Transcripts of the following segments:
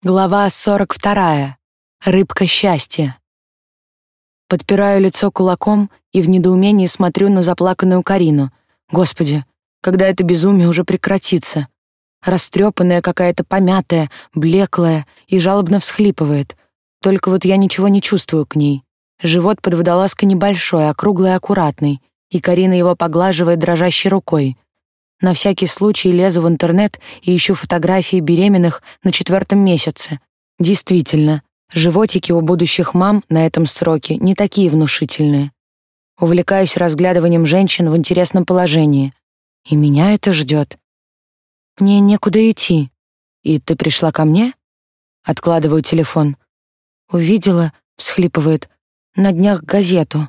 Глава 42. Рыбка счастья. Подпираю лицо кулаком и в недоумении смотрю на заплаканную Карину. Господи, когда это безумие уже прекратится? Растрепанная какая-то помятая, блеклая и жалобно всхлипывает. Только вот я ничего не чувствую к ней. Живот под водолазкой небольшой, округлый и аккуратный, и Карина его поглаживает дрожащей рукой. На всякий случай лезу в интернет и ищу фотографии беременных на четвертом месяце. Действительно, животики у будущих мам на этом сроке не такие внушительные. Увлекаюсь разглядыванием женщин в интересном положении. И меня это ждет. Мне некуда идти. И ты пришла ко мне? Откладываю телефон. Увидела, всхлипывает, на днях газету.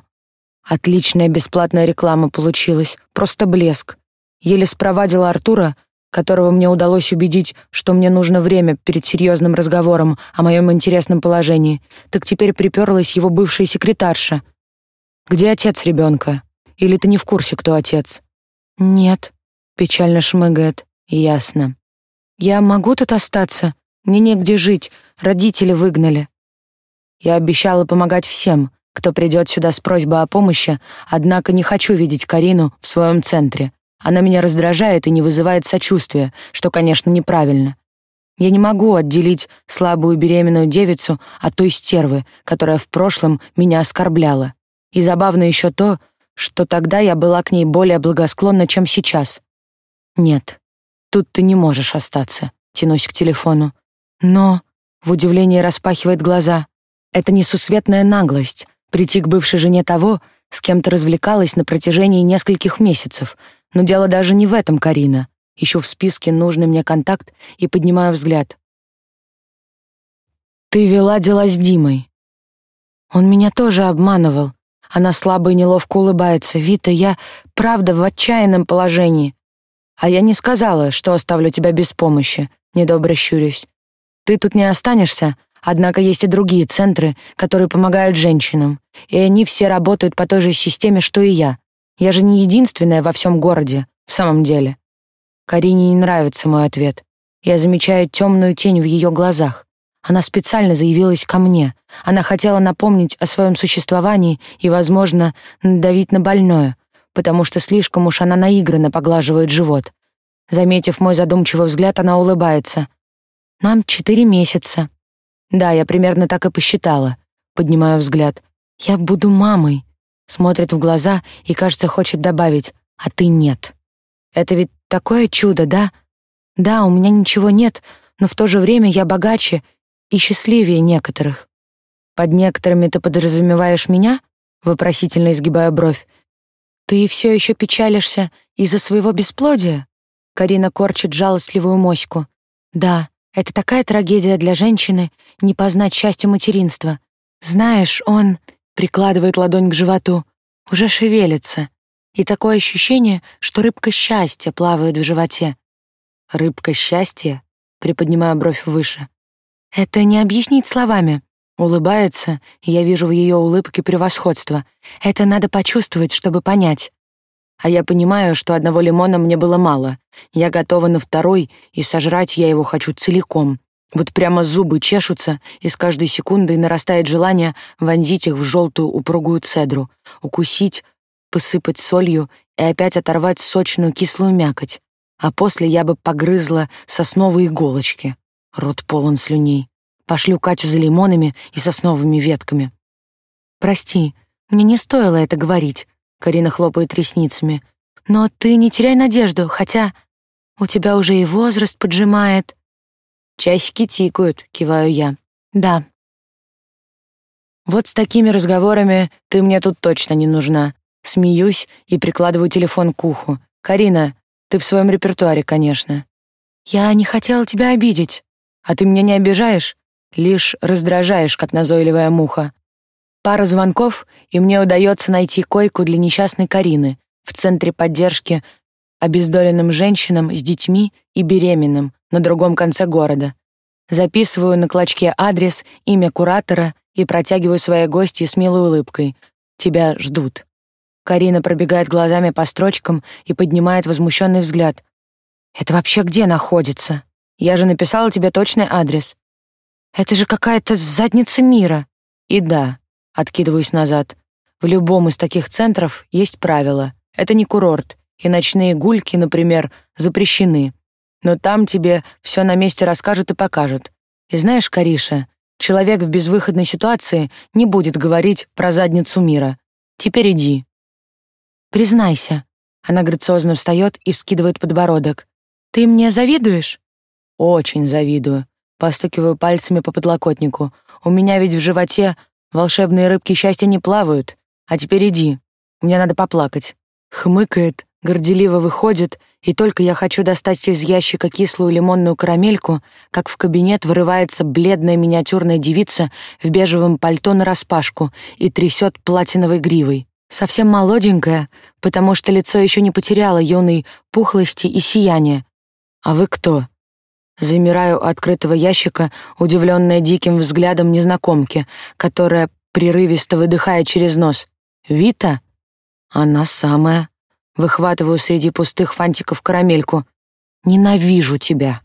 Отличная бесплатная реклама получилась, просто блеск. Еле спровадила Артура, которого мне удалось убедить, что мне нужно время перед серьезным разговором о моем интересном положении, так теперь приперлась его бывшая секретарша. «Где отец ребенка? Или ты не в курсе, кто отец?» «Нет», — печально шмыгает. «Ясно. Я могу тут остаться? Мне негде жить, родители выгнали». Я обещала помогать всем, кто придет сюда с просьбой о помощи, однако не хочу видеть Карину в своем центре. Она меня раздражает и не вызывает сочувствия, что, конечно, неправильно. Я не могу отделить слабую беременную девицу от той стервы, которая в прошлом меня оскорбляла. И забавно еще то, что тогда я была к ней более благосклонна, чем сейчас. Нет, тут ты не можешь остаться. Тянусь к телефону. Но в удивлении распахивает глаза. Это несусветная наглость прийти к бывшей жене того, с кем ты развлекалась на протяжении нескольких месяцев — но дело даже не в этом, Карина. Ищу в списке нужный мне контакт и поднимаю взгляд. Ты вела дела с Димой. Он меня тоже обманывал. Она слабо и неловко улыбается. Вита, я правда в отчаянном положении. А я не сказала, что оставлю тебя без помощи, недобро щурюсь. Ты тут не останешься, однако есть и другие центры, которые помогают женщинам, и они все работают по той же системе, что и я. Я же не единственная во всем городе, в самом деле. Карине не нравится мой ответ. Я замечаю темную тень в ее глазах. Она специально заявилась ко мне. Она хотела напомнить о своем существовании и, возможно, надавить на больное, потому что слишком уж она наигранно поглаживает живот. Заметив мой задумчивый взгляд, она улыбается. «Нам четыре месяца». «Да, я примерно так и посчитала». Поднимаю взгляд. «Я буду мамой» смотрит в глаза и, кажется, хочет добавить «а ты нет». Это ведь такое чудо, да? Да, у меня ничего нет, но в то же время я богаче и счастливее некоторых. Под некоторыми ты подразумеваешь меня? Вопросительно изгибая бровь. Ты все еще печалишься из-за своего бесплодия? Карина корчит жалостливую моську. Да, это такая трагедия для женщины не познать счастье материнства. Знаешь, он прикладывает ладонь к животу, уже шевелится, и такое ощущение, что рыбка счастья плавает в животе. Рыбка счастья? Приподнимаю бровь выше. Это не объяснить словами. Улыбается, и я вижу в ее улыбке превосходство. Это надо почувствовать, чтобы понять. А я понимаю, что одного лимона мне было мало. Я готова на второй, и сожрать я его хочу целиком. Вот прямо зубы чешутся, и с каждой секундой нарастает желание вонзить их в желтую упругую цедру, укусить, посыпать солью и опять оторвать сочную кислую мякоть. А после я бы погрызла сосновые иголочки. Рот полон слюней. Пошлю Катю за лимонами и сосновыми ветками. «Прости, мне не стоило это говорить», — Карина хлопает ресницами. «Но ты не теряй надежду, хотя у тебя уже и возраст поджимает». Часики тикают, киваю я. Да. Вот с такими разговорами ты мне тут точно не нужна. Смеюсь и прикладываю телефон к уху. Карина, ты в своем репертуаре, конечно. Я не хотела тебя обидеть. А ты меня не обижаешь, лишь раздражаешь, как назойливая муха. Пара звонков, и мне удается найти койку для несчастной Карины в центре поддержки обездоленным женщинам с детьми и беременным на другом конце города. Записываю на клочке адрес, имя куратора и протягиваю своей гости с милой улыбкой. Тебя ждут. Карина пробегает глазами по строчкам и поднимает возмущенный взгляд. Это вообще где находится? Я же написала тебе точный адрес. Это же какая-то задница мира. И да, откидываюсь назад. В любом из таких центров есть правила. Это не курорт, и ночные гульки, например, запрещены. Но там тебе все на месте расскажут и покажут. И знаешь, Кариша, человек в безвыходной ситуации не будет говорить про задницу мира. Теперь иди. Признайся. Она грациозно встает и вскидывает подбородок. Ты мне завидуешь? Очень завидую. Постукиваю пальцами по подлокотнику. У меня ведь в животе волшебные рыбки счастья не плавают. А теперь иди. Мне надо поплакать. Хмыкает, горделиво выходит, и только я хочу достать из ящика кислую лимонную карамельку, как в кабинет вырывается бледная миниатюрная девица в бежевом пальто нараспашку и трясет платиновой гривой. Совсем молоденькая, потому что лицо еще не потеряло юной пухлости и сияния. А вы кто? Замираю у открытого ящика, удивленная диким взглядом незнакомки, которая прерывисто выдыхает через нос. «Вита?» «Она самая». Выхватываю среди пустых фантиков карамельку. «Ненавижу тебя».